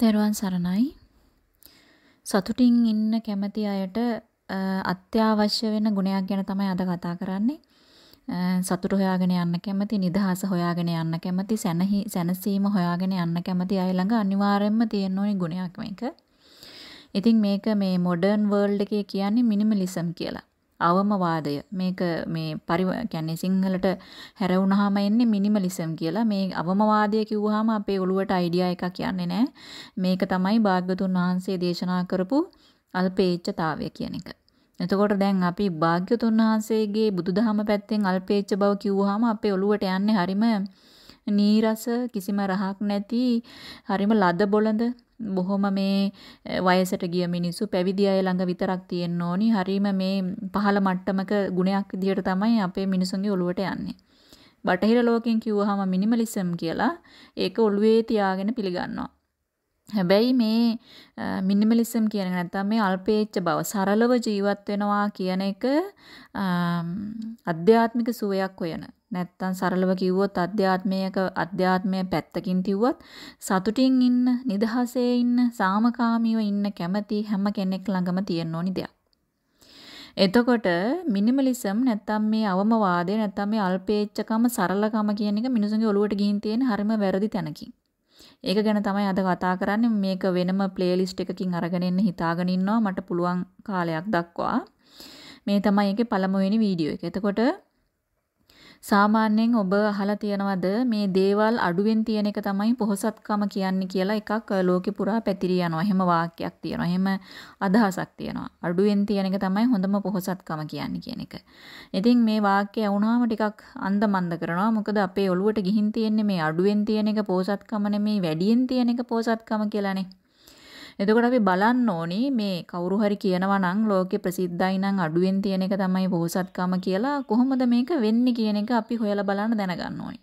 තෙරුවන් සරණයි. සතුටින් ඉන්න කැමති අයට අත්‍යවශ්‍ය වෙන ගුණයක් ගැන තමයි අද කතා කරන්නේ. සතුට හොයාගෙන යන්න කැමති, නිදහස හොයාගෙන යන්න කැමති, සැනසීම හොයාගෙන යන්න කැමති අය ළඟ අනිවාර්යයෙන්ම තියෙන්න ඕනි ගුණයක් මේක. ඉතින් මේක මේ මොඩර්න් වර්ල්ඩ් එකේ කියන්නේ මිනිමලිසම් කියලා. අවමවාදය. මේක මේ පරි කියන්නේ සිංහලට හැරවුනහම එන්නේ මිනිමලිසම් කියලා. මේ අවමවාදය කිව්වහම අපේ ඔළුවට අයිඩියා එකක් යන්නේ නැහැ. මේක තමයි භාග්‍යතුන් වහන්සේ දේශනා කරපු අල්පේච්ඡතාවය කියන එක. එතකොට දැන් අපි භාග්‍යතුන් වහන්සේගේ බුදුදහම පැත්තෙන් අල්පේච්ඡ බව කිව්වහම අපේ ඔළුවට යන්නේ හරිම නීරස කිසිම රහක් නැති හරිම ලද බොළඳ බොහොම මේ වයසට ගිය මිනිස්සු පැවිදි අය ළඟ විතරක් තියෙන්න ඕනි. හරීම මේ පහළ මට්ටමක ගුණයක් විදියට තමයි අපේ මිනිසුන්ගේ ඔළුවට යන්නේ. බටහිර ලෝකෙන් කිව්වහම මිනිමලිසම් කියලා ඒක ඔළුවේ තියාගෙන පිළිගන්නවා. හැබැයි මේ මිනිමලිසම් කියන එක නැත්තම් මේ අල්පේච්ඡ බව සරලව ජීවත් වෙනවා කියන එක අධ්‍යාත්මික සුවයක් හොයන නැත්තම් සරලව කිව්වොත් අධ්‍යාත්මයක අධ්‍යාත්මය පැත්තකින් කිව්වොත් සතුටින් ඉන්න, නිදහසේ ඉන්න, සාමකාමීව ඉන්න කැමති හැම කෙනෙක් ළඟම තියෙන්න ඕනි දෙයක්. එතකොට මිනිමලිසම් නැත්තම් මේ අවමවාදය නැත්තම් මේ අල්පේච්ඡකම සරලකම කියන එක මිනිසුන්ගේ ඔළුවට ගිහින් තියෙන හරිම වැරදි තැනකින්. ඒක ගැන තමයි අද කතා කරන්නේ මේක වෙනම ප්ලේලිස්ට් එකකින් අරගෙන ඉන්න හිතාගෙන ඉන්නවා මට පුළුවන් කාලයක් දක්වා. මේ තමයි ඒකේ පළමුවෙනි වීඩියෝ එක. එතකොට සාමාන්‍යයෙන් ඔබ අහලා තියෙනවද මේ දේවල් අඩුවෙන් තියෙන එක තමයි පොහසත්කම කියන්නේ කියලා එකක් ලෝකෙ පුරා පැතිරී යනවා. එහෙම වාක්‍යයක් තියෙනවා. එහෙම අදහසක් තියෙනවා. අඩුවෙන් තියෙන එක තමයි හොඳම පොහසත්කම කියන්නේ කියන එක. ඉතින් මේ වාක්‍යය වුණාම ටිකක් අන්දමන්ද කරනවා. මොකද අපේ ඔළුවට ගිහින් තියෙන්නේ මේ අඩුවෙන් තියෙන එක පොහසත්කම නෙමෙයි වැඩියෙන් තියෙන එක පොහසත්කම කියලානේ. එතකොට අපි බලන්න ඕනි මේ කවුරු හරි කියනවා නම් ලෝකේ ප්‍රසිද්ධයි නම් අඩුවෙන් තියෙන එක තමයි බෝසත්කම කියලා කොහොමද මේක වෙන්නේ කියන එක අපි හොයලා බලන්න දැනගන්න ඕනි.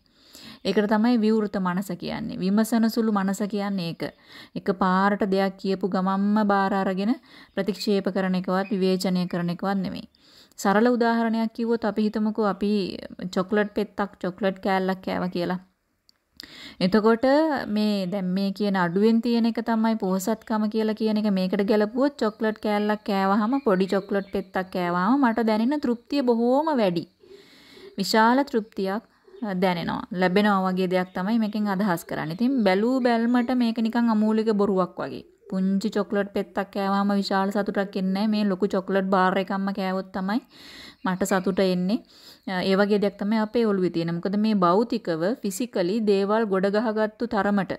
ඒකට තමයි විවෘත මනස කියන්නේ. විමසන සුළු මනස කියන්නේ ඒක. එක පාරට දෙයක් කියපු ගමම්ම බාර අරගෙන ප්‍රතික්ෂේප කරන එකවත් විවේචනය කරන එකවත් නෙමෙයි. සරල උදාහරණයක් කිව්වොත් අපි හිතමුකෝ අපි චොක්ලට් පෙත්තක් චොක්ලට් කෑල්ලක් කෑවා කියලා. එතකොට මේ දැන් මේ කියන අඩුවෙන් තියෙන එක තමයි පොහසත්කම කියලා කියන එක මේකට ගැලපුවොත් චොක්ලට් කෑල්ලක් කෑවහම පොඩි චොක්ලට් පෙත්තක් කෑවහම මට දැනෙන තෘප්තිය බොහෝම වැඩි. විශාල තෘප්තියක් දැනෙනවා. ලැබෙනවා වගේ දෙයක් තමයි මේකෙන් අදහස් කරන්නේ. ඉතින් බැලූ බැල්මට මේක නිකන් අමූලික බොරුවක් වගේ. පුංචි චොක්ලට් පෙත්තක් කෑවහම විශාල සතුටක් එන්නේ මේ ලොකු චොක්ලට් බාර් එකක්ම කෑවොත් තමයි මට සතුට එන්නේ. ඒ වගේ දෙයක් තමයි අපේ ඔළුවේ තියෙන. මොකද මේ භෞතිකව ෆිසිකලි දේවල් ගොඩ ගහගත්තු තරමට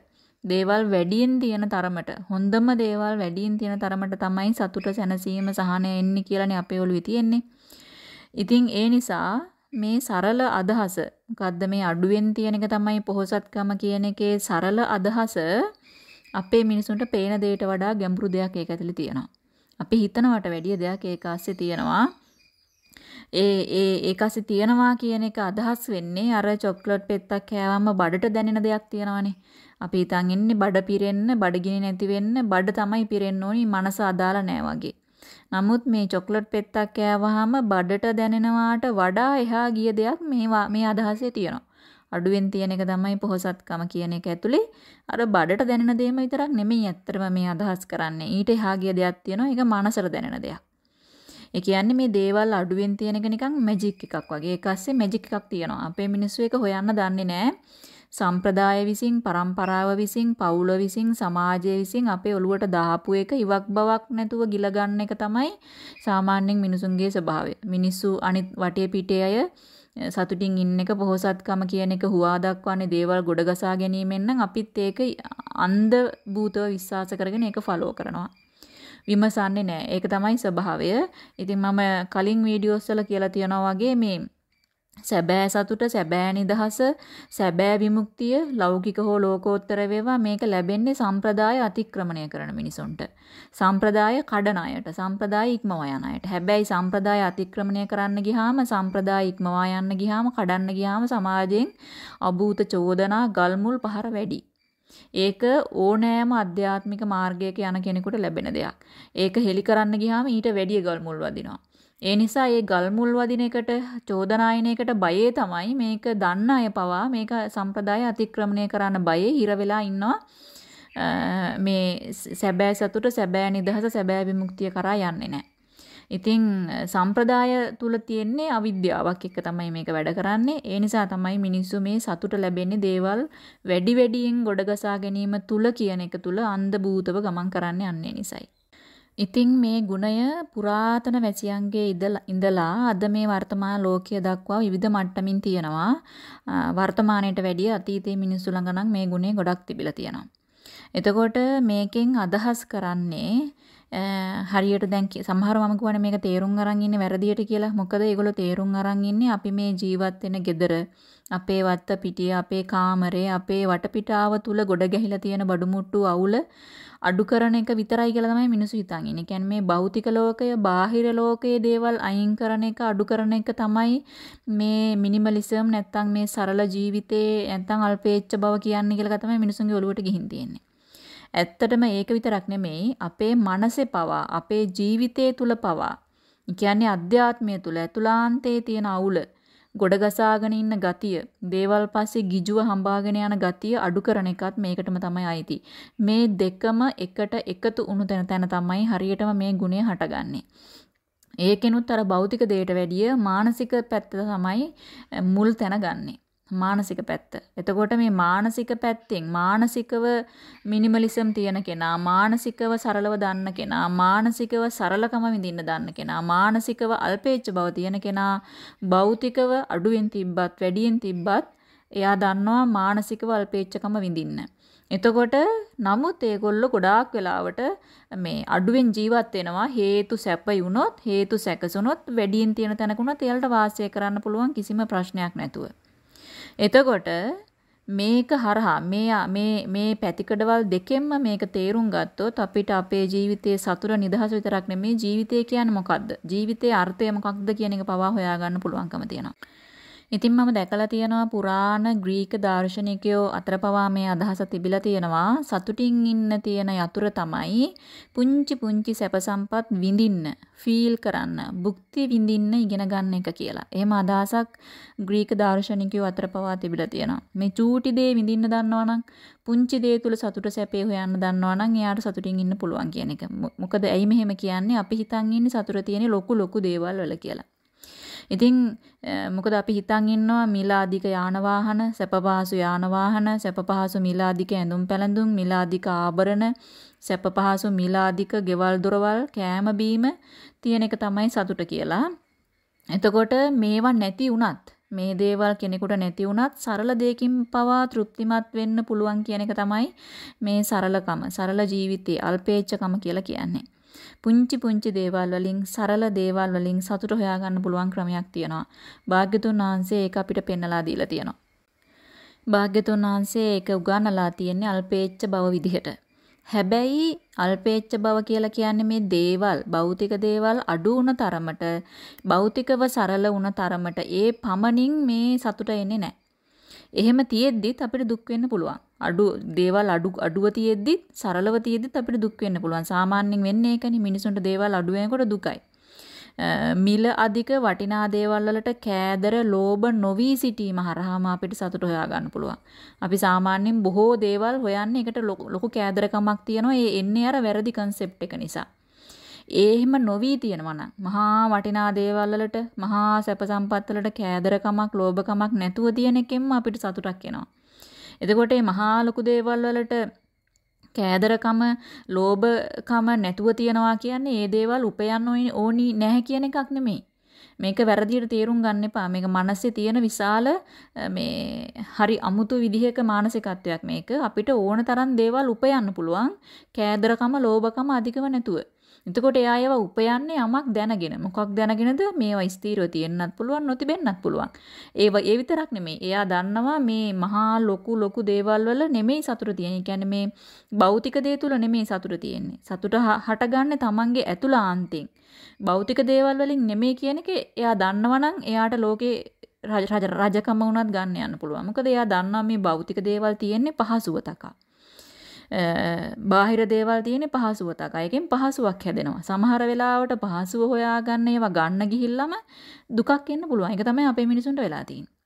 දේවල් වැඩියෙන් තියෙන තරමට හොඳම දේවල් වැඩියෙන් තියෙන තරමට තමයි සතුට සැනසීම සහනය එන්නේ කියලානේ අපේ ඔළුවේ තියෙන්නේ. ඉතින් ඒ නිසා මේ සරල අදහස මොකද්ද මේ අඩුවෙන් තියෙන එක තමයි පොහසත්කම කියන එකේ සරල අදහස අපේ මිනිසුන්ට පේන දෙයට වඩා ගැඹුරු දෙයක් ඒක ඇතුලේ තියෙනවා. අපි හිතනවට වැඩිය දෙයක් ඒක ASCII තියෙනවා. ඒ ඒ ඒකසි තියනවා කියන එක අදහස් වෙන්නේ අර චොක්ලට් පෙත්තක් කෑවම බඩට දැනෙන දෙයක් තියනවානේ. අපි හිතන් ඉන්නේ බඩ පිරෙන්න, බඩගිනි නැති වෙන්න, බඩ තමයි පිරෙන්න ඕනි, මනස අදාළ නෑ වගේ. නමුත් මේ චොක්ලට් පෙත්තක් කෑවහම බඩට දැනෙනවාට වඩා එහා ගිය දෙයක් මේ මේ අදහසේ තියෙනවා. අඩුවෙන් තියෙන එක තමයි පොහසත්කම කියන එක ඇතුලේ අර බඩට දැනෙන දේම විතරක් නෙමෙයි ඇත්තටම මේ අදහස් කරන්නේ. ඊට එහා ගිය දෙයක් තියෙනවා. ඒක මනසට දැනෙන දෙයක්. ඒ කියන්නේ මේ දේවල් අඩුවෙන් තියෙන එක නිකන් මැජික් එකක් වගේ. ඒක ඇස්සේ මැජික් එකක් තියෙනවා. අපේ මිනිස්සු ඒක හොයන්න දන්නේ නැහැ. සම්ප්‍රදාය විසින්, පරම්පරාව විසින්, පවුල විසින්, සමාජය විසින් අපේ ඔළුවට දාපු එක ඉවක් බවක් නැතුව ගිල ගන්න එක තමයි සාමාන්‍යයෙන් මිනිසුන්ගේ ස්වභාවය. මිනිස්සු අනිත් වටේ පිටේ අය සතුටින් ඉන්න එක පොහසත්කම කියන එක හුවා දක්වන්නේ දේවල් ගොඩගසා ගැනීමෙන් නම් අපිත් ඒක අන්ධ භූතව විශ්වාස කරගෙන ඒක ෆලෝ කරනවා. විමසන්නේ නැහැ. ඒක තමයි ස්වභාවය. ඉතින් මම කලින් වීඩියෝස් වල කියලා තියනවා වගේ මේ සැබෑ සතුට සැබෑ නිදහස සැබෑ විමුක්තිය ලෞකික හෝ ලෝකෝත්තර වේවා මේක ලැබෙන්නේ සම්ප්‍රදාය අතික්‍රමණය කරන මිනිසුන්ට සම්ප්‍රදාය කඩන අයට සම්ප්‍රදාය ඉක්මවා යන අයට හැබැයි සම්ප්‍රදාය අතික්‍රමණය කරන්න ගියාම සම්ප්‍රදාය ඉක්මවා යන්න ගියාම කඩන්න ගියාම සමාජයෙන් අභූත චෝදනා ගල්මුල් පහර වැඩි ඒක ඕනෑම අධ්‍යාත්මික මාර්ගයක යන කෙනෙකුට ලැබෙන දෙයක්. ඒක හෙලි කරන්න ගියාම ඊට වැඩිය ගල් මුල් වදිනවා. ඒ නිසා මේ ගල් මුල් වදින එකට චෝදනායන එකට බයේ තමයි මේක දන්න අය පවා මේක සම්ප්‍රදාය අතික්‍රමණය කරන්න බයේ හිර වෙලා ඉන්නවා. මේ සැබෑ සතුට සැබෑ නිදහස සැබෑ විමුක්තිය කරා යන්නේ නැහැ. ඉතින් සම්ප්‍රදාය තුල තියෙන්නේ අවිද්‍යාවක් එක තමයි මේක වැඩ කරන්නේ. ඒ නිසා තමයි මිනිස්සු මේ සතුට ලැබෙන්නේ දේවල් වැඩි වැඩියෙන් ගොඩගසා ගැනීම තුල කියන එක තුල අන්ධ භූතව ගමන් කරන්නේ අන්නේ නිසයි. ඉතින් මේ ගුණය පුරාතන වැසියන්ගේ ඉඳලා අද මේ වර්තමාන ලෝකයේ දක්වා විවිධ මට්ටමින් තියෙනවා. වර්තමානයට වැඩිය අතීතයේ මිනිස්සු ළඟ නම් මේ ගුණය ගොඩක් තිබිලා තියෙනවා. එතකොට මේකෙන් අදහස් කරන්නේ හරියට දැන් සමහරව මම කියවනේ මේක තේරුම් අරන් ඉන්නේ වැරදියට කියලා. මොකද ඒගොල්ලෝ තේරුම් අරන් ඉන්නේ අපි මේ ජීවත් වෙන gedara අපේ වත්ත පිටිය අපේ කාමරේ අපේ වටපිටාව තුල ගොඩ ගැහිලා තියෙන බඩු මුට්ටු අවුල අඩු කරන එක විතරයි කියලා තමයි මිනිස්සු හිතන් ඉන්නේ. කියන්නේ මේ භෞතික ලෝකය, බාහිර ලෝකයේ දේවල් අයින් කරන එක, අඩු කරන එක තමයි මේ මිනිමලිසම් නැත්තම් මේ සරල ජීවිතේ නැත්තම් අල්පේච්ඡ බව කියන්නේ කියලා තමයි මිනිසුන්ගේ ඔළුවට ගිහින් තියෙන්නේ. ඇත්තටම ඒක විතරක් නෙමෙයි අපේ මනසේ පවා අපේ ජීවිතයේ තුල පවා. කියන්නේ අධ්‍යාත්මය තුල ඇතුළාන්තයේ තියෙන අවුල ගොඩගසාගෙන ඉන්න ගතිය දේවල් පස්සේ ගිජුව හඹාගෙන යන ගතිය අඩු කරන එකත් මේකටම තමයි අයිති. මේ දෙකම එකට එකතු වුණු තැන තැන තමයි හරියටම මේ ගුණය හටගන්නේ. ඒකෙනුත් අර භෞතික දෙයට වැඩිය මානසික පැත්ත තමයි මුල් තැන ගන්නේ. මානසික පැත්ත. එතකොට මේ මානසික පැත්තෙන් මානසිකව මිනිමලිසම් තියෙන කෙනා, මානසිකව සරලව දන්න කෙනා, මානසිකව සරලකම විඳින්න දන්න කෙනා, මානසිකව අල්පේච්ඡ බව තියෙන කෙනා, භෞතිකව අඩුවෙන් තිබ්බත් වැඩියෙන් තිබ්බත් එයා දන්නවා මානසිකව අල්පේච්ඡකම විඳින්න. එතකොට නමුත් ඒගොල්ලෝ ගොඩාක් වෙලාවට මේ අඩුවෙන් ජීවත් වෙනවා හේතු සැපයි වුණොත් හේතු සැකසුනොත් වැඩියෙන් තියෙන තැනකුණත් එයාලට වාසය කරන්න පුළුවන් කිසිම ප්‍රශ්නයක් නැතුව. එතකොට මේක හරහා මේ මේ මේ පැතිකඩවල් දෙකෙන්ම මේක තේරුම් ගත්තොත් අපිට අපේ ජීවිතයේ සතුට නිදහස විතරක් නෙමෙයි ජීවිතය කියන්නේ මොකද්ද? ජීවිතයේ අර්ථය මොකක්ද කියන එක පවා හොයාගන්න පුළුවන්කම තියෙනවා. ඉතින් මම දැකලා තියෙනවා පුරාණ ග්‍රීක දාර්ශනිකයෝ අතර පවා මේ අදහස තිබිලා තියෙනවා සතුටින් ඉන්න තියෙන යතුරු තමයි පුංචි පුංචි සැප සම්පත් විඳින්න ෆීල් කරන්න භුක්ති විඳින්න ඉගෙන ගන්න එක කියලා. එහෙම අදහසක් ග්‍රීක දාර්ශනිකයෝ අතර පවා තිබිලා තියෙනවා. මේ චූටි දේ විඳින්න දන්නවනම් පුංචි දේ තුල සතුට සැපේ හොයන්න දන්නවනම් එයාට සතුටින් ඉන්න පුළුවන් කියන එක. මොකද ඇයි මෙහෙම කියන්නේ අපි හිතන් ඉන්නේ සතුට තියෙන ලොකු ලොකු දේවල් වල කියලා. ඉතින් මොකද අපි හිතන් ඉන්නවා මිල අධික යාන වාහන, සැප පහසු යාන වාහන, සැප පහසු මිල අධික ඇඳුම් පැළඳුම්, මිල අධික ආභරණ, සැප පහසු මිල අධික ගෙවල් දොරවල්, කෑම බීම තියෙන එක තමයි සතුට කියලා. එතකොට මේවා නැති වුණත් මේ දේවල් කෙනෙකුට නැති වුණත් සරල දෙයකින් පවා තෘප්තිමත් වෙන්න පුළුවන් කියන එක තමයි මේ සරලකම, සරල ජීවිතයේ අල්පේච්ඡකම කියලා කියන්නේ. පුංචි පුංචි දේවල් වලින් සරල දේවල් වලින් සතුට හොයාගන්න පුළුවන් ක්‍රමයක් තියෙනවා. භාග්‍යතුන් වහන්සේ ඒක අපිට පෙන්නලා දීලා තියෙනවා. භාග්‍යතුන් වහන්සේ ඒක උගන්වලා තියෙන්නේ අල්පේච්ඡ බව විදිහට. හැබැයි අල්පේච්ඡ බව කියලා කියන්නේ මේ දේවල් භෞතික දේවල් අඩු වුණ තරමට භෞතිකව සරල වුණ තරමට ඒ පමණින් මේ සතුට එන්නේ නැහැ. එහෙම තියෙද්දිත් අපිට දුක් වෙන්න පුළුවන්. අඩු දේවල් අඩු අඩුව තියෙද්දිත් සරලව තියෙද්දිත් අපිට දුක් වෙන්න පුළුවන්. සාමාන්‍යයෙන් වෙන්නේ ඒකනේ මිනිසුන්ට දේවල් අඩු වෙනකොට දුකයි. මිල අධික වටිනා දේවල් වලට කෑදර ලෝභ නොවි සිටීම හරහාම අපිට සතුට හොයා ගන්න පුළුවන්. අපි සාමාන්‍යයෙන් බොහෝ දේවල් හොයන්නේ ඒකට ලොකු කෑදරකමක් තියෙනවා. ඒ එන්නේ අර වැරදි concept එක නිසා. ඒ එහෙම නොවි තියෙනවා නම් මහා වටිනා දේවල් වලට මහා සැප සම්පත් වලට කෑදරකමක් ලෝභකමක් නැතුව තියෙන එකෙන්ම අපිට සතුටක් එනවා. එතකොට මේ මහා ලොකු දේවල් වලට කෑදරකම ලෝභකම නැතුව තියනවා කියන්නේ ඒ දේවල් උපයන්න ඕනි නැහැ කියන එකක් නෙමෙයි. මේක වැරදියට තේරුම් ගන්න එපා. මේක මනසේ තියෙන විශාල මේ හරි අමුතු විදිහක මානසිකත්වයක් මේක. අපිට ඕන තරම් දේවල් උපයන්න පුළුවන්. කෑදරකම, ලෝභකම අධිකව නැතුව. එතකොට එයා ඒවා උපයන්නේ යමක් දැනගෙන. මොකක් දැනගෙනද? මේවා ස්ථීරව තියෙන්නත් පුළුවන්, නොතිබෙන්නත් පුළුවන්. ඒව ඒ විතරක් නෙමෙයි. එයා දන්නවා මේ මහා ලොකු ලොකු දේවල් වල නෙමෙයි සතුට තියෙන්නේ. කියන්නේ මේ භෞතික දේ තුල නෙමෙයි සතුට තියෙන්නේ. සතුට හටගන්නේ Tamange ඇතුළාන්තෙන්. භෞතික දේවල් වලින් නෙමෙයි කියන එක එයා දන්නවනම් එයාට ලෝකේ රජකම වුණත් ගන්න යන්න පුළුවන්. මොකද එයා දන්නවා මේ භෞතික දේවල් තියෙන්නේ පහසුව තකා. බාහිර දේවල් තියෙන්නේ පහසුව තකා. එකෙන් පහසුවක් හැදෙනවා. සමහර වෙලාවට පහසුව හොයාගන්න ඒවා ගන්න ගිහිල්ලාම දුකක් එන්න පුළුවන්. ඒක තමයි අපේ මිනිසුන්ට වෙලා තියෙන්නේ.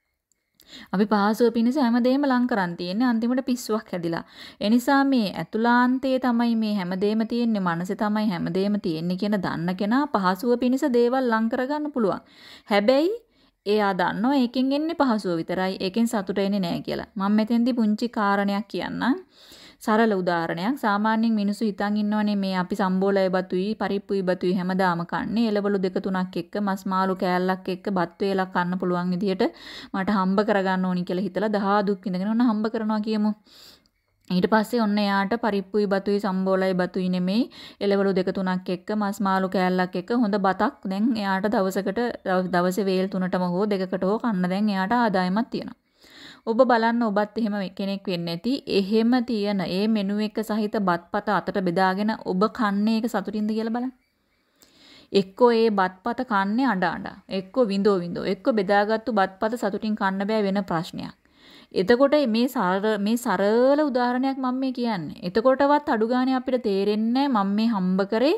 අපි පහසුව පිණිස හැමදේම ලං කරන් තියෙන්නේ අන්තිමට පිස්සුවක් හැදිලා. ඒ නිසා මේ ඇතුලාන්තයේ තමයි මේ හැමදේම තියෙන්නේ මනසේ තමයි හැමදේම තියෙන්නේ කියන දන්න කෙනා පහසුව පිණිස දේවල් ලං කරගන්න පුළුවන්. හැබැයි එයා දන්නවා ඒකෙන් එන්නේ පහසුව විතරයි. ඒකෙන් සතුට එන්නේ නැහැ කියලා. මම මෙතෙන්දී පුංචි කාරණයක් කියන්නම්. සරල උදාහරණයක්. සාමාන්‍යයෙන් මිනිස්සු හිතන් ඉන්නවනේ මේ අපි සම්බෝලය බතුයි පරිප්පුයි බතුයි හැමදාම කන්නේ. එළවලු දෙක තුනක් එක්ක මස් මාළු කෑල්ලක් එක්ක බත් වේලක් කන්න පුළුවන් විදිහට මට හම්බ කරගන්න ඕනි කියලා හිතලා දහා දුක් විඳගෙන ඔන්න හම්බ කරනවා කියමු. ඊට පස්සේ ඔන්න එයාට පරිප්පුයි බතුයි සම්බෝලයි බතුයි නෙමෙයි. එළවලු දෙක තුනක් එක්ක මස් මාළු කෑල්ලක් එක්ක හොඳ බතක් දැන් එයාට දවසකට දවසේ වේල් තුනටම හෝ දෙකකට හෝ කන්න දැන් එයාට ආදායමක් තියෙනවා. ඔබ බලන්න ඔබත් එහෙම කෙනෙක් වෙන්නේ නැති. එහෙම තියෙන ඒ මෙනු එක සහිත බත්පත අතට බෙදාගෙන ඔබ කන්නේ ඒක සතුටින්ද කියලා බලන්න. එක්කෝ ඒ බත්පත කන්නේ අඬ අඬ. එක්කෝ විඳෝ විඳෝ. එක්කෝ බෙදාගත්තු බත්පත සතුටින් කන්න බෑ වෙන ප්‍රශ්නයක්. එතකොට මේ සරල මේ සරල උදාහරණයක් මම මේ කියන්නේ. එතකොටවත් අඩු ගානේ අපිට තේරෙන්නේ මම මේ හම්බ කරේ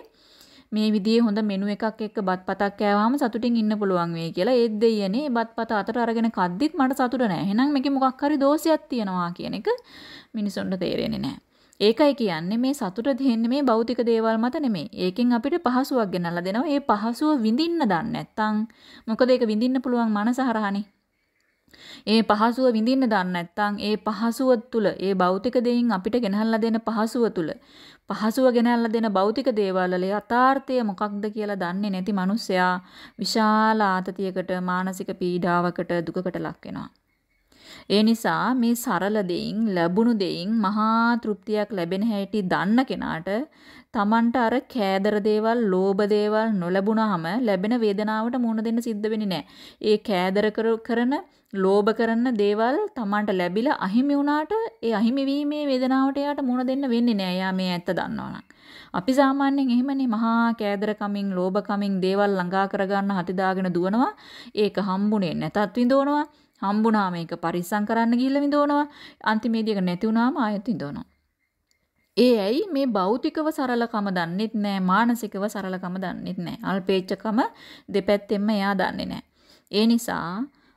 මේ විදිහේ හොඳ මෙනු එකක් එක්ක බත්පතක් කෑවහම සතුටින් ඉන්න පුළුවන් වෙයි කියලා ඒත් දෙයියනේ බත්පත අතට අරගෙන කද්දිත් මට සතුට නැහැ. එහෙනම් මේකේ මොකක් හරි දෝෂයක් තියෙනවා කියන එක මිනිසුන්ට තේරෙන්නේ නැහැ. ඒකයි කියන්නේ මේ සතුට දෙන්නේ මේ භෞතික දේවල් මත නෙමෙයි. ඒකෙන් අපිට පහසුවක් ගෙනල්ලා දෙනවා. ඒ පහසුව විඳින්න දන්නේ නැත්නම් මොකද ඒක විඳින්න පුළුවන් මනස හරහානේ. ඒ පහසුව විඳින්න දන්නේ නැත්නම් ඒ පහසුව තුල ඒ භෞතික දෙයින් අපිට ගෙනහල්ලා දෙන පහසුව තුල පහසුව ගෙනල්ලා දෙන භෞතික දේවල් වල යථාර්ථය මොකක්ද කියලා දන්නේ නැති මිනිස්සයා විශාල ආතතියකට මානසික පීඩාවකට දුකකට ලක් වෙනවා. ඒ නිසා මේ සරල දෙයින් ලැබුණු දෙයින් මහා තෘප්තියක් ලැබෙන හැටි දන්න කෙනාට Tamanට අර කෑදර දේවල්, ලෝභ දේවල් නොලැබුණාම ලැබෙන වේදනාවට මුහුණ දෙන්න සිද්ධ වෙන්නේ නැහැ. ඒ කෑදර කරන, ලෝභ කරන දේවල් Tamanට ලැබිලා අහිමි වුණාට ඒ අහිමි වීමේ වේදනාවට එයාට මුහුණ දෙන්න වෙන්නේ නැහැ. එයා මේ ඇත්ත දන්නවනම්. අපි සාමාන්‍යයෙන් එහෙමනේ මහා කෑදර කමින්, ලෝභ කමින් දේවල් ළඟා කරගන්න හති දාගෙන දුවනවා. ඒක හම්බුනේ නැතත් විඳවනවා. හම්බුණාම ඒක පරිස්සම් කරන්න ගිහිල්ලා විඳවනවා. අන්තිමේදී ඒක නැති වුණාම ආයෙත් විඳවනවා. ඒ ඇයි මේ භෞතිකව සරලකම දන්නෙත් නෑ මානසිකව සරලකම දන්නෙත් නෑ අල්පේච්ඡකම දෙපැත්තෙන්ම එයා දන්නේ නෑ ඒ නිසා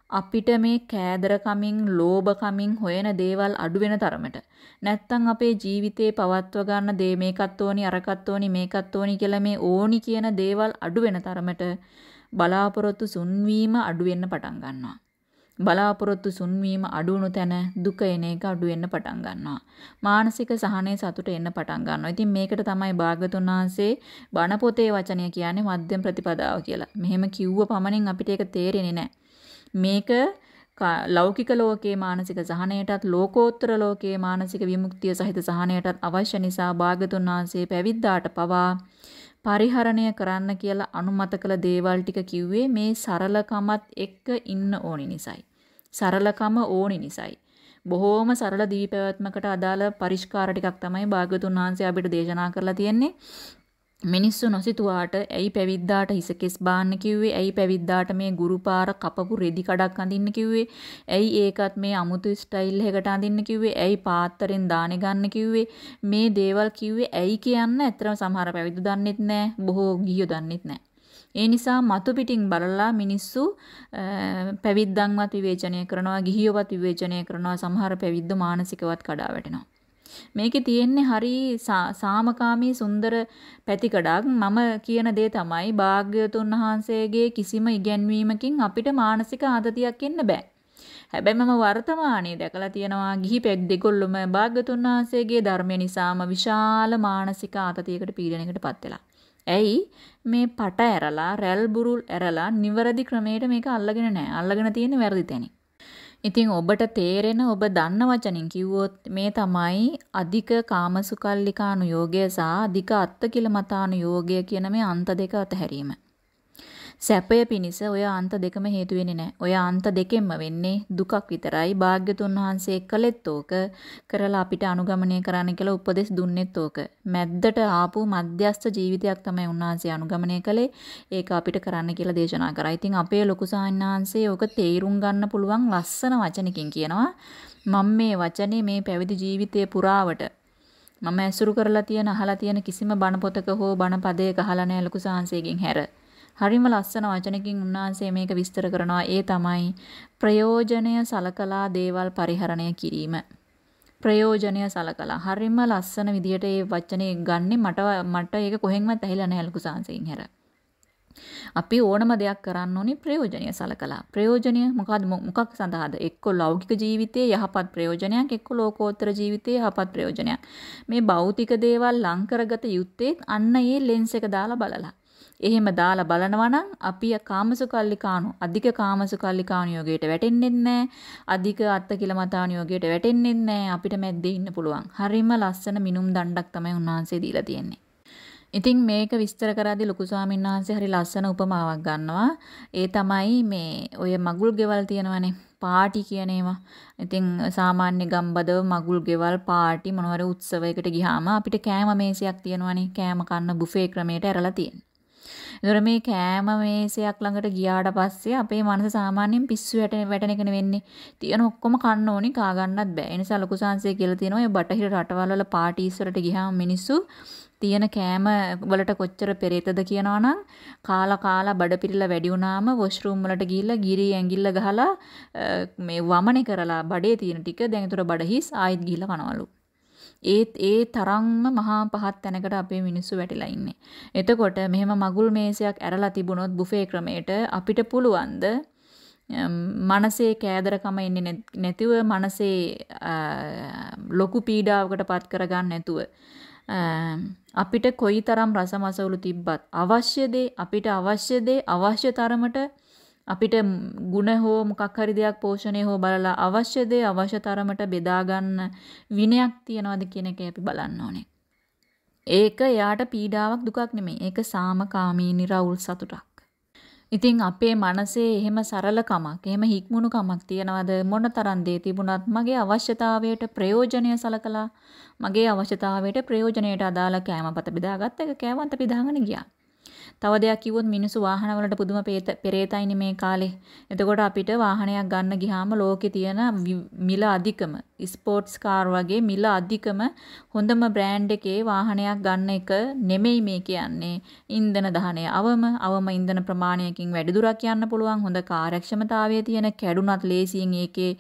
අපිට මේ කෑදරකමින් ලෝභකමින් හොයන දේවල් අඩු වෙන තරමට නැත්තම් අපේ ජීවිතේ පවත්ව ගන්න දේ මේකත් ඕනි අරකත් ඕනි මේකත් ඕනි කියලා මේ ඕනි කියන දේවල් අඩු වෙන තරමට බලාපොරොත්තු සුන්වීම අඩු වෙන්න පටන් ගන්නවා බලාපොරොත්තු සුන්වීම අඩු වුණු තැන දුක එන එක අඩු වෙන්න පටන් ගන්නවා. මානසික සහනය සතුට එන්න පටන් ගන්නවා. ඉතින් මේකට තමයි භාගතුන් වහන්සේ බණ පොතේ වචනය කියන්නේ මධ්‍යම ප්‍රතිපදාව කියලා. මෙහෙම කිව්ව පමණින් අපිට ඒක තේරෙන්නේ නැහැ. මේක ලෞකික ලෝකයේ මානසික සහනයටත් ලෝකෝත්තර ලෝකයේ මානසික විමුක්තිය සහිත සහනයටත් අවශ්‍ය නිසා භාගතුන් වහන්සේ පැවිද්දාට පවා පරිහරණය කරන්න කියලා අනුමත කළ දේවල් ටික කිව්වේ මේ සරලකමත් එක්ක ඉන්න ඕනි නිසායි. සරලකම ඕනි නිසායි. බොහෝම සරල දීපැවැත්මකට අදාළ පරිස්කාර ටිකක් තමයි භාගතුන් වහන්සේ අපිට දේශනා කරලා තියෙන්නේ. මිනිස්සු නොසිතුවාට ඇයි පැවිද්දාට හිසකෙස් බාන්න කිව්වේ? ඇයි පැවිද්දාට මේ ගුරුපාර කපපු රෙදි කඩක් අඳින්න කිව්වේ? ඇයි ඒකත් මේ අමුතු ස්ටයිල් එකකට අඳින්න කිව්වේ? ඇයි පාත්තරෙන් දානේ ගන්න කිව්වේ? මේ දේවල් කිව්වේ ඇයි කියන්න? ඇත්තටම සමහර පැවිදි දන්නෙත් නැහැ බොහෝ ගිහියෝ දන්නෙත් නැහැ ඒ නිසා මතු පිටින් බලලා මිනිස්සු පැවිද්දන්වත් විවේචනය කරනවා ගිහියොවත් විවේචනය කරනවා. සමහර පැවිද්ද මානසිකවත් කඩා වැටෙනවා. මේකේ තියෙන්නේ හරි සාමකාමී සුන්දර පැතිකඩක් මම කියන දේ තමයි භාග්‍යවතුන් වහන්සේගේ කිසිම ඉගැන්වීමකින් අපිට මානසික ආතතියක් එන්න බෑ. හැබැයි මම වර්තමානයේ දැකලා තියෙනවා ගිහි පෙක් දෙකොල්ලම භාග්‍යතුන් වහන්සේගේ ධර්මය නිසාම විශාල මානසික ආතතියකට පීඩනයකටපත් වෙලා. ඇයි මේ පට ඇරලා රැල් බුරුල් ඇරලා නිවැරදි ක්‍රමයට මේක අල්ලගෙන නැහැ. අල්ලගෙන තියෙන්නේ වැරදි තැනින්. ඉතින් ඔබට තේරෙන ඔබ දන්න වචනින් කිව්වොත් මේ තමයි අධික කාමසුකල්ලිකානු යෝගය සහ අධික අත්තකිලමතානු යෝගය කියන මේ අන්ත දෙක අතහැරීම. සැපය පිණිස ඔය අන්ත දෙකම හේතු වෙන්නේ නැහැ. ඔය අන්ත දෙකෙන්ම වෙන්නේ දුකක් විතරයි. භාග්‍යතුන් වහන්සේ කළෙත් ඕක කරලා අපිට අනුගමනය කරන්න කියලා උපදෙස් දුන්නෙත් ඕක. මැද්දට ආපු මධ්‍යස්ථ ජීවිතයක් තමයි උන්වහන්සේ අනුගමනය කළේ. ඒක අපිට කරන්න කියලා දේශනා කරා. ඉතින් අපේ ලොකු සාහිණාංශයේ ඕක තේරුම් ගන්න පුළුවන් ලස්සන වචනකින් කියනවා. මම මේ වචනේ මේ පැවිදි ජීවිතයේ පුරාවට මම ඇසුරු කරලා තියෙන අහලා තියෙන කිසිම බණ පොතක හෝ බණ පදයක අහලා නැහැ ලොකු සාංශයෙන් හැර හරිම ලස්සන වචනකින් උන්වහන්සේ මේක විස්තර කරනවා. ඒ තමයි ප්‍රයෝජනය සලකලා දේවල් පරිහරණය කිරීම. ප්‍රයෝජනය සලකලා. හරිම ලස්සන විදියට මේ වචනේ ගන්නෙ මට මට ඒක කොහෙන්වත් ඇහිලා නැහැ ලොකු සාංශයෙන් හැර. අපි ඕනම දෙයක් කරන්න ඕනි ප්‍රයෝජනීය සලකලා. ප්‍රයෝජනීය මොකක්ද මොකක් සඳහාද? එක්ක ලෞකික ජීවිතයේ යහපත් ප්‍රයෝජනයක්, එක්ක ලෝකෝත්තර ජීවිතයේ යහපත් ප්‍රයෝජනයක්. මේ භෞතික දේවල් ලං කරගත යුත්තේ අන්න ඒ ලෙන්ස් එක දාලා බලලා. එහෙම දාලා බලනවා නම් අපි කාමසුකල්ලිකාණු අධික කාමසුකල්ලිකාණු යෝගයට වැටෙන්නේ නැහැ. අධික අත්තිකිලමතාණු යෝගයට වැටෙන්නේ නැහැ. අපිට මැද්දේ ඉන්න පුළුවන්. හරිම ලස්සන මිනුම් දණ්ඩක් තමයි උන්වහන්සේ දීලා තියෙන්නේ. ඉතින් මේක විස්තර කරද්දී ලොකු ස්වාමීන් වහන්සේ හරි ලස්සන උපමාවක් ගන්නවා. ඒ තමයි මේ ඔය මගුල් ගෙවල් තියෙනවනේ. පාටි කියන ඒවා. ඉතින් සාමාන්‍ය ගම්බදව මගුල් ගෙවල් පාටි මොනවාරි උත්සවයකට ගියාම අපිට කෑම මේසයක් තියෙනවනේ. කෑම කන්න බුෆේ ක්‍රමයට ඇරලා තියෙන්නේ. ඒතර මේ කෑම මේසයක් ළඟට ගියාට පස්සේ අපේ මනස සාමාන්‍යයෙන් පිස්සු වැටෙන වැටෙන එක නෙවෙන්නේ. තියෙන ඔක්කොම කන්න ඕනි කා ගන්නත් බෑ. ඒ නිසා ලොකු සංසය කියලා තියෙනවා මේ බටහිර රටවල් වල පාටීස් වලට ගියාම මිනිස්සු තියෙන කෑම වලට කොච්චර පෙරේතද කියනවා නම් කාලා කාලා බඩ පිරিলা වැඩි වුණාම වොෂ්රූම් වලට ගිහිල්ලා ගිරි ඇඟිල්ල ගහලා මේ වමනේ කරලා බඩේ තියෙන ටික දැන් ඒතර බඩ හිස් ආයෙත් ගිහිල්ලා කනවලු. ඒත් ඒ තරම්ම මහා පහත් තැනකට අපේ මිනිස්සු වැටිලා ඉන්නේ. එතකොට මෙහෙම මගුල් මේසයක් ඇරලා තිබුණොත් බුෆේ ක්‍රමයට අපිට පුළුවන්ද මනසේ කෑදරකම එන්නේ නැතිව මනසේ ලොකු පීඩාවකට පත් කරගන්න නැතුව අපිට කොයිතරම් රසමසවුලු තිබ්බත් අවශ්‍ය දේ අපිට අවශ්‍ය දේ අවශ්‍ය තරමට අපිට ಗುಣ හෝ මොකක් හරි දෙයක් පෝෂණය හෝ බලලා අවශ්‍ය දේ අවශ්‍ය තරමට බෙදා ගන්න විනයක් තියනවාද කියන එක අපි බලන්න ඕනේ. ඒක එයාට පීඩාවක් දුකක් නෙමෙයි. ඒක සාමකාමී නිර්වුල් සතුටක්. ඉතින් අපේ මනසේ එහෙම සරලකමක්, එහෙම හික්මුණුකමක් තියනවද මොනතරම් දේ තිබුණත් මගේ අවශ්‍යතාවයට ප්‍රයෝජනය සලකලා මගේ අවශ්‍යතාවයට ප්‍රයෝජනයට අදාළ කෑමපත බෙදාගත්ත එක කෑමන්ත පිදාගෙන ගියා. තව දෙයක් කිව්වොත් මිනිස්සු වාහන වලට පුදුම පෙරේතයිනේ මේ කාලේ. එතකොට අපිට වාහනයක් ගන්න ගියාම ලෝකේ තියෙන මිල අධිකම ස්පෝර්ට්ස් කාර් වගේ මිල අධිකම හොඳම බ්‍රෑන්ඩ් එකේ වාහනයක් ගන්න එක නෙමෙයි මේ කියන්නේ. ඉන්ධන දහනය අවම අවම ඉන්ධන ප්‍රමාණයකින් වැඩි දුරක් යන්න පුළුවන්. හොඳ කාර්යක්ෂමතාවය තියෙන කැඩුනත් ලේසියෙන් ඒකේ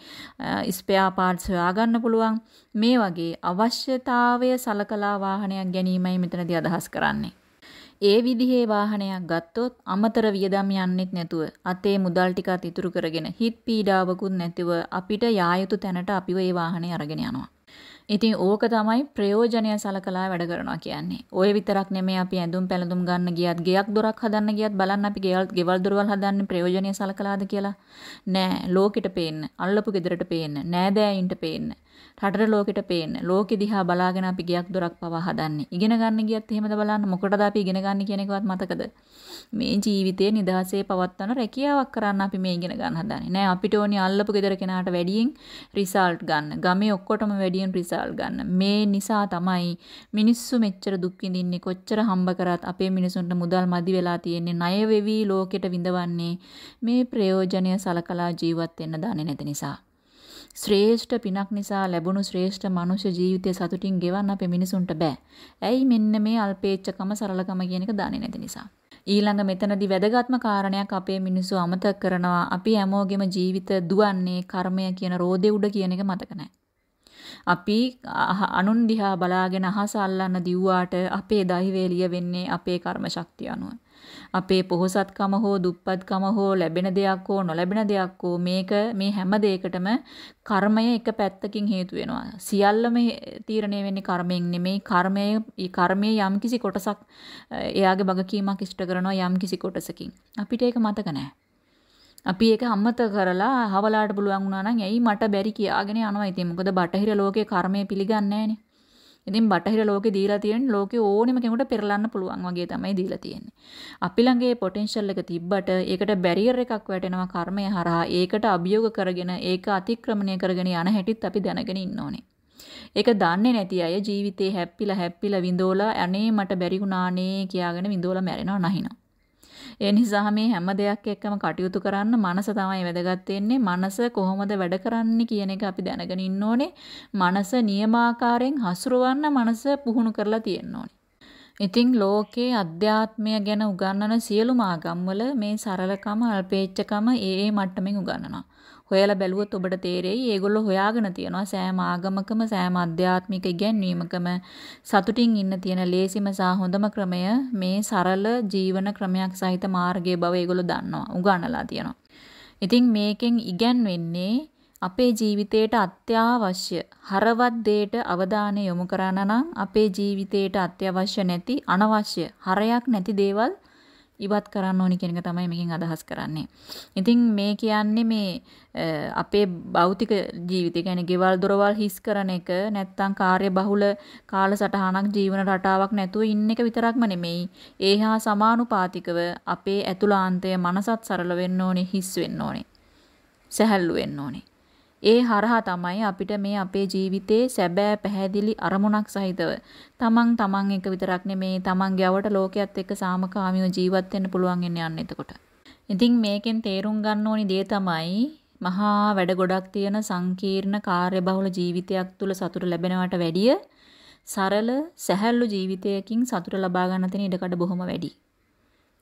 ස්පෙයා පාර්ට්ස් හොයාගන්න පුළුවන්. මේ වගේ අවශ්‍යතාවය සලකලා වාහනයක් ගැනීමයි මෙතනදී අදහස් කරන්නේ. ඒ විදිහේ වාහනයක් ගත්තොත් අමතර වියදම් යන්නෙත් නැතුව අතේ මුදල් ටිකත් ඉතුරු කරගෙන හිත පීඩාවකුත් නැතිව අපිට යා යුතු තැනට අපිව ඒ වාහනේ අරගෙන යනවා. ඉතින් ඕක තමයි ප්‍රයෝජනය සලකලා වැඩ කරනවා කියන්නේ. ඔය විතරක් නෙමෙයි අපි ඇඳුම් පැළඳුම් ගන්න ගියත්, ගෙයක් දොරක් හදන්න ගියත් බලන්න අපි ගෙවල් ගෙවල් දොරවල් හදන්නේ ප්‍රයෝජනය සලකලාද කියලා. නෑ, ලෝකෙට පේන්න, අල්ලපු ගෙදරට පේන්න, නෑදෑයින්ට පේන්න. රටට ලෝකෙට පේන්න. ලෝකෙ දිහා බලාගෙන අපි ගයක් දොරක් පවා හදන්නේ. ඉගෙන ගන්න ගියත් එහෙමද බලන්න මොකටද අපි ඉගෙන ගන්න කියන එකවත් මතකද? මේ ජීවිතයේ නිදහසේ පවත්වන රැකියාවක් කරන්න අපි මේ ඉගෙන ගන්න හදන්නේ. නෑ අපිට ඕනි අල්ලපු ගෙදර කෙනාට වැඩියෙන් රිසල්ට් ගන්න. ගමේ ඔක්කොටම වැඩියෙන් රිසල්ට් ගන්න. මේ නිසා තමයි මිනිස්සු මෙච්චර දුක් විඳින්නේ. කොච්චර හම්බ කරත් අපේ මිනිසුන්ට මුදල් මදි වෙලා තියෙන්නේ. ණය වෙවි ලෝකෙට විඳවන්නේ මේ ප්‍රයෝජනීය සලකලා ජීවත් වෙන්න දන්නේ නැති නිසා. ශ්‍රේෂ්ඨ පිනක් නිසා ලැබුණු ශ්‍රේෂ්ඨ මනුෂ්‍ය ජීවිතය සතුටින් ගෙවන්න අපේ මිනිසුන්ට බෑ. ඇයි මෙන්න මේ අල්පේච්ඡකම සරලකම කියන එක දන්නේ නැති නිසා. ඊළඟ මෙතනදී වැදගත්ම කාරණයක් අපේ මිනිස්සු අමතක කරනවා අපි හැමෝගෙම ජීවිත දුවන්නේ කර්මය කියන රෝදේ උඩ කියන එක මතක නැහැ. අපි අනුන් දිහා බලාගෙන අහස අල්ලන්න දිව්වාට අපේ දෛවය වෙන්නේ අපේ කර්ම ශක්තිය අනුව. අපේ පොහොසත්කම හෝ දුප්පත්කම හෝ ලැබෙන දෙයක් හෝ නොලැබෙන දෙයක් හෝ මේක මේ හැම දෙයකටම කර්මය එක පැත්තකින් හේතු වෙනවා. සියල්ලම තීරණය වෙන්නේ කර්මයෙන් නෙමෙයි. කර්මය කර්මයේ යම්කිසි කොටසක් එයාගේ වගකීමක් ඉෂ්ට කරනවා යම්කිසි කොටසකින්. අපිට ඒක මතක නැහැ. අපි ඒක අමතක කරලා හවලාට පුළුවන් වුණා නම් ඇයි මට බැරි කියාගෙන යනවා ඉතින් මොකද බටහිර ලෝකේ කර්මය පිළිගන්නේ නැහනේ ඉතින් බටහිර ලෝකේ දීලා තියෙන ලෝකේ ඕනෙම කෙනෙකුට පෙරලන්න පුළුවන් වගේ තමයි දීලා තියෙන්නේ. අපි ළඟ ඒ පොටෙන්ෂල් එක තිබ්බට ඒකට බැරියර් එකක් වැටෙනවා කර්මය හරහා. ඒකට අභියෝග කරගෙන ඒක අතික්‍රමණය කරගෙන යන හැටිත් අපි දැනගෙන ඉන්න ඕනේ. ඒක දන්නේ නැති අය ජීවිතේ හැප්පිලා හැප්පිලා විඳෝලා අනේ මට බැරි වුණානේ කියාගෙන විඳෝලා මැරෙනවා නැහිනවා. ඒ නිසා මේ හැම දෙයක් එක්කම කටයුතු කරන්න මනස තමයි වැදගත් වෙන්නේ. මනස කොහොමද වැඩ කරන්නේ කියන එක අපි දැනගෙන ඉන්න ඕනේ. මනස නියමාකාරයෙන් හසුරවන්න මනස පුහුණු කරලා තියෙන්න ඕනේ. ඉතින් ලෝකේ අධ්‍යාත්මය ගැන උගන්වන සියලුම ආගම්වල මේ සරලකම අල්පේච්ඡකම ඒ ඒ මට්ටමින් උගන්වනවා. හොයලා බැලුවොත් ඔබට තේරෙයි ඒගොල්ලෝ හොයාගෙන තියනවා සෑම ආගමකම සෑම අධ්‍යාත්මික ඉගැන්වීමකම සතුටින් ඉන්න තියෙන ලේසිම සහ හොඳම ක්‍රමය මේ සරල ජීවන ක්‍රමයක් සහිත මාර්ගයේ බව ඒගොල්ලෝ දන්නවා උගන්වලා තියෙනවා. ඉතින් මේකෙන් ඉගැන්වෙන්නේ අපේ ජීවිතයට අත්‍යවශ්‍ය හරවත් දෙයට අවධානය යොමු කරන නම් අපේ ජීවිතයට අත්‍යවශ්‍ය නැති අනවශ්‍ය හරයක් නැති දේවල් ඉවත් කරන්න ඕනි කියන එක තමයි මේකෙන් අදහස් කරන්නේ. ඉතින් මේ කියන්නේ මේ අපේ භෞතික ජීවිතය කියන්නේ ගෙවල් දොරවල් හිස් කරන එක නැත්තම් කාර්ය බහුල කාලසටහනක් ජීවන රටාවක් නැතුව ඉන්න එක විතරක්ම නෙමෙයි. ඒ හා සමානුපාතිකව අපේ ඇතුළාන්තය මනසත් සරල වෙන්න ඕනේ, හිස් වෙන්න ඕනේ. සැහැල්ලු වෙන්න ඕනේ. ඒ හරහා තමයි අපිට මේ අපේ ජීවිතේ සැබෑ පැහැදිලි අරමුණක් සහිතව තමන් තමන් එක විතරක් නෙමේ තමන්ගේ අවට ලෝකයක් එක්ක සාමකාමීව ජීවත් වෙන්න පුළුවන් වෙන්නේ යන්න එතකොට. ඉතින් මේකෙන් තේරුම් ගන්න ඕනි දේ තමයි මහා වැඩ ගොඩක් තියෙන සංකීර්ණ කාර්යබහුල ජීවිතයක් තුල සතුට ලැබෙනවට වැඩිය සරල සැහැල්ලු ජීවිතයකින් සතුට ලබා ගන්න තියෙන ඉඩකඩ බොහොම වැඩි.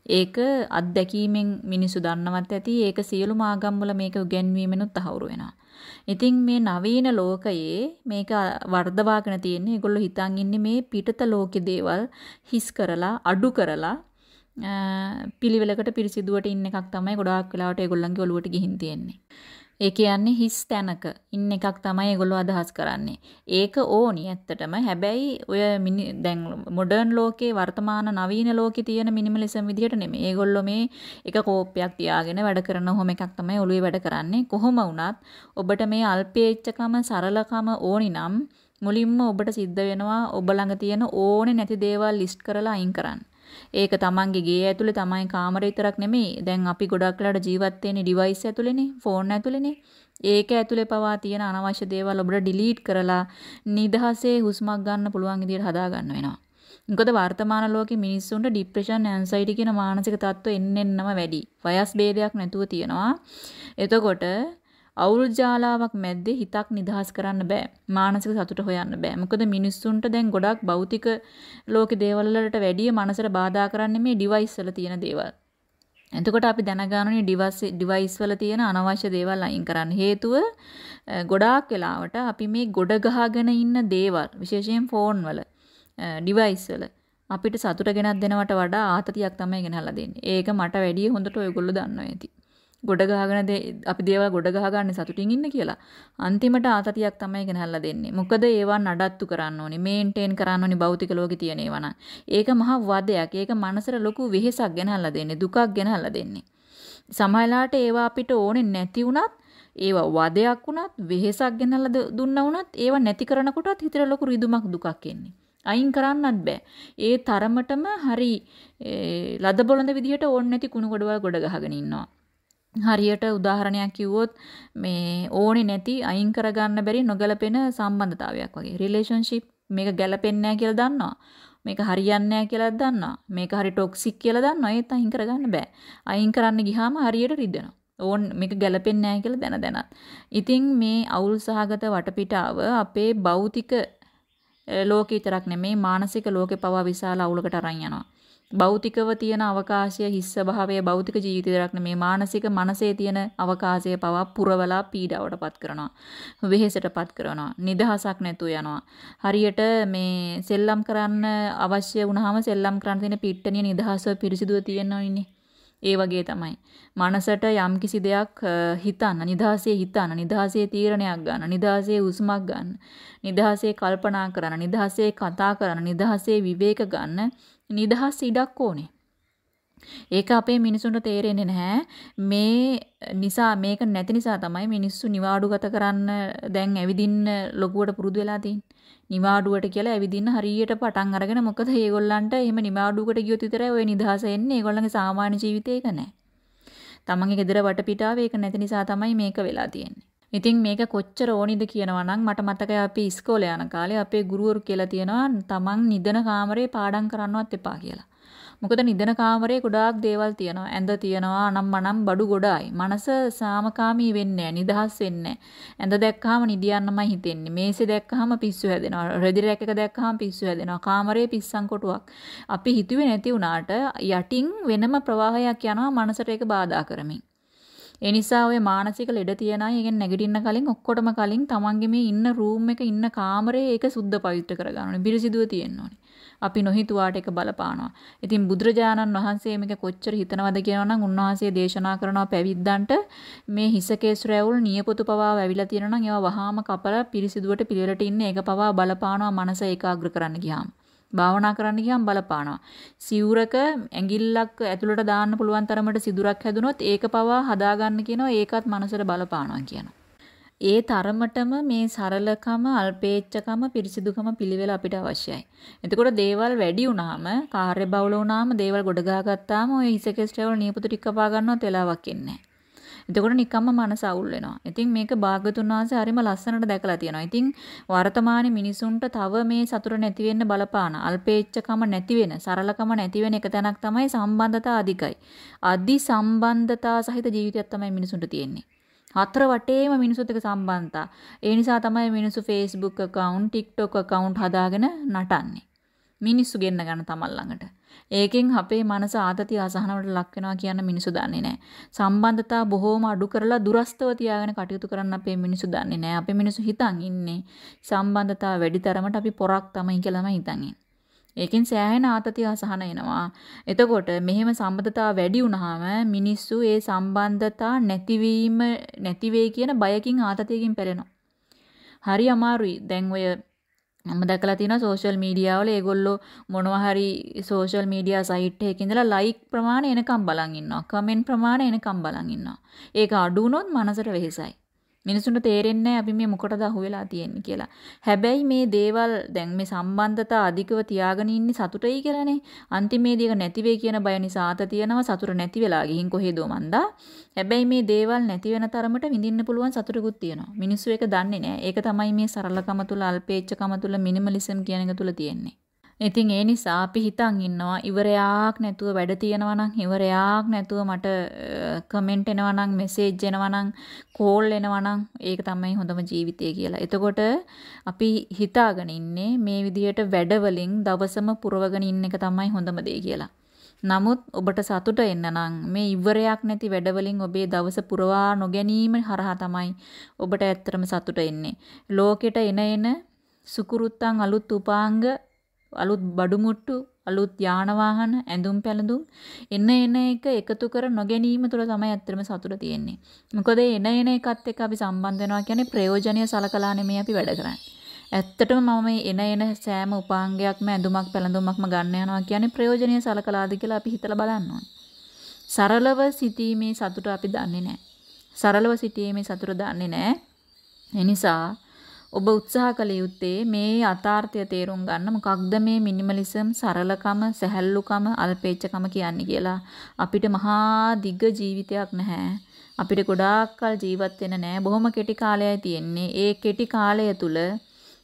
ඒක අත්දැකීමෙන් මිනිසු දන්නවත් ඇති ඒක සියලු මාගම්වල මේක උගන්වීමෙනුත් තහවුරු වෙනවා. ඉතින් මේ නවීන ලෝකයේ මේක වර්ධවාගෙන තියෙන්නේ ඒගොල්ලෝ හිතන් ඉන්නේ මේ පිටත ලෝකේ දේවල් හිස් කරලා අඩු කරලා පිළිවෙලකට පිරිසිදුවට ඉන්න එකක් තමයි ගොඩාක් වෙලාවට ඒගොල්ලන්ගේ ඔළුවට ගිහින් තියෙන්නේ. ඒ කියන්නේ හිස් තැනක ඉන්න එකක් තමයි ඒගොල්ලෝ අදහස් කරන්නේ. ඒක ඕනි ඇත්තටම. හැබැයි ඔය දැන් මොඩර්න් ලෝකේ වර්තමාන නවීන ලෝකේ තියෙන මිනිමලිසම් විදිහට නෙමෙයි. ඒගොල්ලෝ මේ එක කෝප්පයක් තියාගෙන වැඩ කරන ඔහොම එකක් තමයි ඔළුවේ වැඩ කරන්නේ. කොහොම වුණත් ඔබට මේ අල්පේච්ඡකම සරලකම ඕනි නම් මුලින්ම ඔබට සිද්ධ වෙනවා ඔබ ළඟ තියෙන ඕනේ නැති දේවල් ලිස්ට් කරලා අයින් කරන්න. ඒක තමන්ගේ ගේ ඇතුලේ තමයි කාමරේ විතරක් නෙමෙයි. දැන් අපි ගොඩක් වෙලාට ජීවත් වෙන්නේ ඩිවයිස් ඇතුලේනේ, ෆෝන් ඇතුලේනේ. ඒක ඇතුලේ පවා තියෙන අනවශ්‍ය දේවල් ඔබට ඩිලීට් කරලා නිදහසේ හුස්මක් ගන්න පුළුවන් විදිහට හදා ගන්න වෙනවා. මොකද වර්තමාන ලෝකේ මිනිස්සුන්ට ડિප්‍රෙෂන් ඇන්සයිටි කියන මානසික තත්ත්ව එන්න එන්නම වැඩි. වයස් ભેදයක් නැතුව තියෙනවා. එතකොට අවුල් ජාලාවක් මැද්දේ හිතක් නිදහස් කරන්න බෑ. මානසික සතුට හොයන්න බෑ. මොකද මිනිස්සුන්ට දැන් ගොඩක් භෞතික ලෝකේ දේවල් වලට වැඩිය මනසට බාධා කරන්නේ මේ ඩිවයිස් වල තියෙන දේවල්. එතකොට අපි දැනගන්න ඩිවයිස් ඩිවයිස් වල තියෙන අනවශ්‍ය දේවල් අයින් කරන්න. හේතුව ගොඩාක් වෙලාවට අපි මේ ගොඩ ගහගෙන ඉන්න දේවල් විශේෂයෙන් ෆෝන් වල ඩිවයිස් වල අපිට සතුට ගෙනත් දෙනවට වඩා ආතතියක් තමයි ගෙනල්ලා දෙන්නේ. ඒක මට වැඩිය හොඳට ඔයගොල්ලෝ දන්නවා ඇති. ගොඩ ගහගෙන අපි දේවල් ගොඩ ගහගන්න සතුටින් ඉන්න කියලා. අන්තිමට ආතතියක් තමයි ගෙනහැල්ලා දෙන්නේ. මොකද ඒවා නඩත්තු කරන්න ඕනේ, මේන්ටේන් කරන්න ඕනේ භෞතික ලෝකේ තියෙන ඒවා නම්. ඒක මහා වදයක්. ඒක මනසට ලොකු වෙහෙසක් ගෙනහැල්ලා දෙන්නේ, දුකක් ගෙනහැල්ලා දෙන්නේ. සමහරලාට ඒවා අපිට ඕනේ නැති වුණත් ඒවා වදයක් වුණත් වෙහෙසක් ගෙනල්ලා දුන්නා වුණත් ඒවා නැති කරනකොටත් හිතට ලොකු රිදුමක් දුකක් එන්නේ. අයින් කරන්නත් බෑ. ඒ තරමටම හරි ලද බොළඳ විදිහට ඕනේ නැති කුණු ගොඩවල් ගොඩ ගහගෙන ඉන්නවා. හරියට උදාහරණයක් කිව්වොත් මේ ඕනේ නැති අයින් කරගන්න බැරි නොගැලපෙන සම්බන්ධතාවයක් වගේ. රිලේෂන්ෂිප් මේක ගැලපෙන්නේ නැහැ කියලා දන්නවා. මේක හරියන්නේ නැහැ කියලා දන්නවා. මේක හරි ටොක්සික් කියලා දන්නවා. ඒත් අයින් කරගන්න බෑ. අයින් කරන්න ගියාම හරියට රිදෙනවා. ඕන් මේක ගැලපෙන්නේ නැහැ කියලා දැන දැනත්. ඉතින් මේ අවුල් සහගත වටපිටාව අපේ භෞතික ලෝකේ විතරක් නෙමේ මානසික ලෝකේ පවා විශාල අවුලකට අරන් යනවා. භෞතිකව තියෙන අවකාශය හිස් ස්වභාවය භෞතික ජීවිතයක් නෙමේ මානසික මනසේ තියෙන අවකාශය පවා පුරවලා පීඩාවටපත් කරනවා. වෙහෙසටපත් කරනවා. නිදහසක් නැතුව යනවා. හරියට මේ සෙල්ලම් කරන්න අවශ්‍ය වුණාම සෙල්ලම් කරන්න තියෙන පිට්ටනිය නිදහසව පිරිසිදුව තියෙනවනේ. ඒ වගේ තමයි. මනසට යම්කිසි දෙයක් හිතන්න, නිදහසේ හිතන්න, නිදහසේ තීරණයක් ගන්න, නිදහසේ උස්මක් ගන්න, නිදහසේ කල්පනා කරන්න, නිදහසේ කතා කරන්න, නිදහසේ විවේක ගන්න නිදහස් ඉඩක් ඕනේ. ඒක අපේ මිනිසුන්ට තේරෙන්නේ නැහැ. මේ නිසා මේක නැති නිසා තමයි මිනිස්සු නිවාඩු ගත කරන්න දැන් ඇවිදින්න ලොකුවට පුරුදු වෙලා තියෙන්නේ. නිවාඩුවට කියලා ඇවිදින්න හරියට පටන් අරගෙන මොකද මේගොල්ලන්ට එහෙම නිවාඩුවකට ගියොත් විතරයි ওই නිදහස එන්නේ. ඒගොල්ලන්ගේ සාමාන්‍ය ජීවිතේ ඒක නැහැ. තමන්ගේ ගෙදර වටපිටාව ඒක නැති නිසා තමයි මේක වෙලා තියෙන්නේ. ඉතින් මේක කොච්චර ඕනිද කියනවා නම් මට මතකයි අපි ඉස්කෝලේ යන කාලේ අපේ ගුරුවරු කියලා තියෙනවා තමන් නිදන කාමරේ පාඩම් කරන්නවත් එපා කියලා. මොකද නිදන කාමරේ ගොඩාක් දේවල් තියෙනවා. ඇඳ තියෙනවා, අනම්මනම් බඩු ගොඩායි. මනස සාමකාමී වෙන්නේ නිදහස් වෙන්නේ ඇඳ දැක්කහම නිදියන්නමයි හිතෙන්නේ. මේසෙ දැක්කහම පිස්සු හැදෙනවා. රෙදි රැක් එක දැක්කහම පිස්සු හැදෙනවා. කාමරේ පිස්සන් කොටුවක්. අපි හිතුවේ නැති වුණාට යටින් වෙනම ප්‍රවාහයක් යනවා මනසට ඒක බාධා කරමින්. ඒ නිසා ඔය මානසික ලෙඩ තියන අය ඉගෙන නැගිටින්න කලින් ඔක්කොටම කලින් තමන්ගේ මේ ඉන්න රූම් එක ඉන්න කාමරේ ඒක සුද්ධ පවිත්‍ර කරගන්න ඕනේ. පිරිසිදුව තියෙන්න ඕනේ. අපි නොහිතුවාට ඒක බලපානවා. ඉතින් බුදුරජාණන් වහන්සේ මේක කොච්චර හිතනවද කියනවනම් උන්වහන්සේ දේශනා කරනවා පැවිද්දන්ට මේ හිසකේස් රැවුල් නියපොතු පවා වැවිලා තියෙනවා නම් ඒවා වහාම කපලා පිරිසිදුවට පිළිවෙලට ඉන්න ඒක පවා බලපානවා මනස ඒකාග්‍ර කරන්න ගියාම. භාවනා කරන්න ගියාම බලපානවා. සිවුරක ඇඟිල්ලක් ඇතුළට දාන්න පුළුවන් තරමට සිදුරක් හැදුනොත් ඒක පවා හදාගන්න කියනවා ඒකත් මනසට බලපානවා කියනවා. ඒ තරමටම මේ සරලකම අල්පේච්ඡකම පිරිසිදුකම පිළිවෙල අපිට අවශ්‍යයි. එතකොට දේවල් වැඩි වුණාම කාර්ය බහුල වුණාම දේවල් ගොඩ ගහගත්තාම ඔය හිසකෙස් ට්‍රැවල් නියපොතු ටික කපා ගන්නවත් වෙලාවක් ඉන්නේ නැහැ. එතකොට නිකම්ම මනස අවුල් වෙනවා. ඉතින් මේක භාගතුන් වහන්සේ හරිම ලස්සනට දැකලා තියෙනවා. ඉතින් වර්තමාන මිනිසුන්ට තව මේ සතුට නැති වෙන්න බලපාන අල්පේච්ඡකම නැති වෙන සරලකම නැති වෙන එක තැනක් තමයි සම්බන්ධතා අධිකයි. අදි සම්බන්ධතා සහිත ජීවිතයක් තමයි මිනිසුන්ට තියෙන්නේ. හතර වටේම මිනිසුත් එක්ක සම්බන්ධතා. ඒ නිසා තමයි මිනිස්සු Facebook account, TikTok account හදාගෙන නටන්නේ. මිනිස්සු ගෙන්න ගන්න තමන් ළඟට. ඒකෙන් අපේ මනස ආතතිය අසහනවලට ලක් වෙනවා කියන මිනිස්සු දන්නේ නැහැ. සම්බන්ධතා බොහෝම අඩු කරලා දුරස්තව තියාගෙන කටයුතු කරන්න අපේ මිනිස්සු දන්නේ නැහැ. අපේ මිනිස්සු හිතන් ඉන්නේ සම්බන්ධතා වැඩි තරමට අපි පොරක් තමයි කියලා තමයි හිතන් ඉන්නේ. ඒකෙන් සෑහෙන ආතතිය අසහන එනවා. එතකොට මෙහෙම සම්බන්ධතා වැඩි වුණාම මිනිස්සු ඒ සම්බන්ධතා නැතිවීම නැති වෙයි කියන බයකින් ආතතියකින් පෙළෙනවා. හරි අමාරුයි. දැන් ඔය මම දැකලා තියෙනවා සෝෂල් මීඩියා වල ඒගොල්ලෝ මොනවා හරි සෝෂල් මීඩියා සයිට් එකක ඉඳලා ලයික් ප්‍රමාණය එනකම් බලන් ඉන්නවා. කමෙන්ට් ප්‍රමාණය එනකම් බලන් ඉන්නවා. ඒක අඩු වුණොත් මනසට වෙහෙසයි. මිනිසුන්ට තේරෙන්නේ අපි මේ මොකටද අහුවෙලා තියෙන්නේ කියලා. හැබැයි මේ දේවල් දැන් මේ සම්බන්ධතා අධිකව තියාගෙන ඉන්නේ සතුටයි කියලානේ. අන්තිමේදී ඒක නැති වෙයි කියන බය නිසා ආත තියෙනවා සතුට නැති වෙලා ගිහින් කොහෙදෝ මන්දා. හැබැයි මේ දේවල් නැති වෙන තරමට විඳින්න පුළුවන් සතුටකුත් තියෙනවා. මිනිස්සු ඒක දන්නේ නැහැ. ඒක තමයි මේ සරලකම තුල අල්පේච්ඡකම තුල මිනිමලිසම් කියන එක තුල තියෙන්නේ. ඉතින් ඒ නිසා අපි හිතන් ඉන්නවා ඉවරයක් නැතුව වැඩ තියෙනවා නම් ඉවරයක් නැතුව මට කමෙන්ට් එනවා නම් මෙසේජ් එනවා නම් කෝල් එනවා නම් ඒක තමයි හොඳම ජීවිතය කියලා. එතකොට අපි හිතාගෙන ඉන්නේ මේ විදිහට වැඩ වලින් දවසම පුරවගෙන ඉන්න එක තමයි හොඳම දේ කියලා. නමුත් ඔබට සතුට එන්න නම් මේ ඉවරයක් නැති වැඩවලින් ඔබේ දවස පුරවා නොගැනීම හරහා තමයි ඔබට ඇත්තටම සතුට එන්නේ. ලෝකෙට එන එන සුකුරුත්තන් අලුත් උපාංග අලුත් බඩු මුට්ටු අලුත් යාන වාහන ඇඳුම් පැළඳුම් එන එන එක එකතු කර නොගැනීම තුළ තමයි ඇත්තටම සතුට තියෙන්නේ. මොකද එන එන එකත් එක්ක අපි සම්බන්ධ වෙනවා කියන්නේ ප්‍රයෝජනීය සලකලා නෙමෙයි අපි වැඩ කරන්නේ. ඇත්තටම මම මේ එන එන සෑම උපාංගයක්ම ඇඳුමක් පැළඳුමක්ම ගන්න යනවා කියන්නේ ප්‍රයෝජනීය සලකලාද කියලා අපි හිතලා බලන්න ඕනේ. සරලව සිටීමේ සතුට අපි දන්නේ නැහැ. සරලව සිටීමේ සතුට දන්නේ නැහැ. එනිසා ඔබ උත්සාහ කළ යුත්තේ මේ යථාර්ථය තේරුම් ගන්න. මොකක්ද මේ මිනිමලිසම් සරලකම සැහැල්ලුකම අල්පේච්ඡකම කියන්නේ කියලා. අපිට මහා දිග ජීවිතයක් නැහැ. අපිට ගොඩාක් කල ජීවත් වෙන්න නැහැ බොහොම කෙටි කාලයයි තියෙන්නේ. ඒ කෙටි කාලය තුල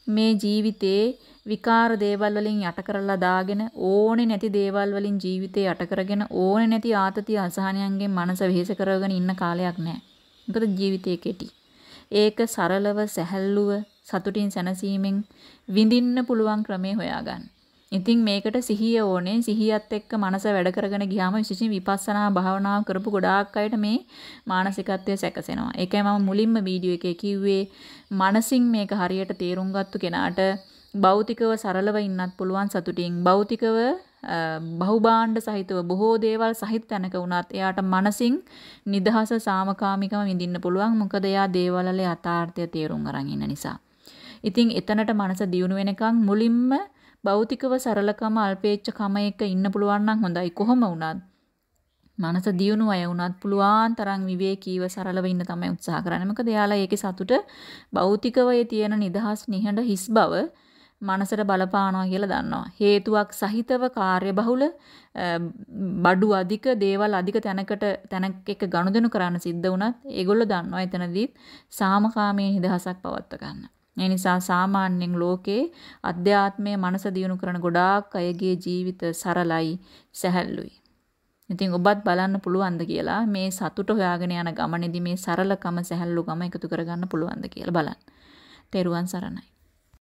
මේ ජීවිතේ විකාර දේවල් වලින් යට කරලා දාගෙන ඕනේ නැති දේවල් වලින් ජීවිතේ යට කරගෙන ඕනේ නැති ආතතිය අසහනයන්ගෙන් මනස වෙහෙස කරගෙන ඉන්න කාලයක් නැහැ. මොකද ජීවිතේ කෙටි. ඒක සරලව සැහැල්ලුව සතුටින් සැනසීමෙන් විඳින්න පුළුවන් ක්‍රමේ හොයාගන්න. ඉතින් මේකට සිහිය ඕනේ. සිහියත් එක්ක මනස වැඩ කරගෙන ගියාම විශේෂයෙන් විපස්සනා භාවනාව කරපු ගොඩාක් අයට මේ මානසිකත්වය සැකසෙනවා. ඒකයි මම මුලින්ම වීඩියෝ එකේ කිව්වේ මනසින් මේක හරියට තේරුම් ගත්තු කෙනාට භෞතිකව සරලව ඉන්නත් පුළුවන් සතුටින් භෞතිකව බහුභාණ්ඩ සහිතව බොහෝ දේවල් සහිත තැනක වුණත් එයාට මනසින් නිදහස සාමකාමිකම විඳින්න පුළුවන් මොකද එයා දේවල් වල යථාර්ථය තේරුම් අරන් ඉන්න නිසා. ඉතින් එතනට මනස දියුණු වෙනකන් මුලින්ම භෞතිකව සරලකම අල්පේච්ඡකම එක ඉන්න පුළුවන් නම් හොඳයි කොහොම වුණත් මනස දියුණු අය වුණත් පුළුවන් තරම් විවේකීව සරලව ඉන්න තමයි උත්සාහ කරන්නේ. මොකද එයාලා ඒකේ සතුට භෞතිකව තියෙන නිදහස් නිහඬ හිස් බව මනසට බලපානවා කියලා දන්නවා. හේතුවක් සහිතව කාර්යබහුල බඩු අධික දේවල් අධික තැනකට තැනක එක ගනුදෙනු කරන්න සිද්ධ වුණත් ඒගොල්ලෝ දන්නවා එතනදී සාමකාමී නිදහසක් පවත්ව ගන්න. ඒ නිසා සාමාන්‍යයෙන් ලෝකේ අධ්‍යාත්මයේ මනස දියුණු කරන ගොඩාක් අයගේ ජීවිත සරලයි සැහැල්ලුයි. ඉතින් ඔබත් බලන්න පුළුවන්ද කියලා මේ සතුට හොයාගෙන යන ගමනේදී මේ සරලකම සැහැල්ලුකම එකතු කරගන්න පුළුවන්ද කියලා බලන්න. තෙරුවන් සරණයි.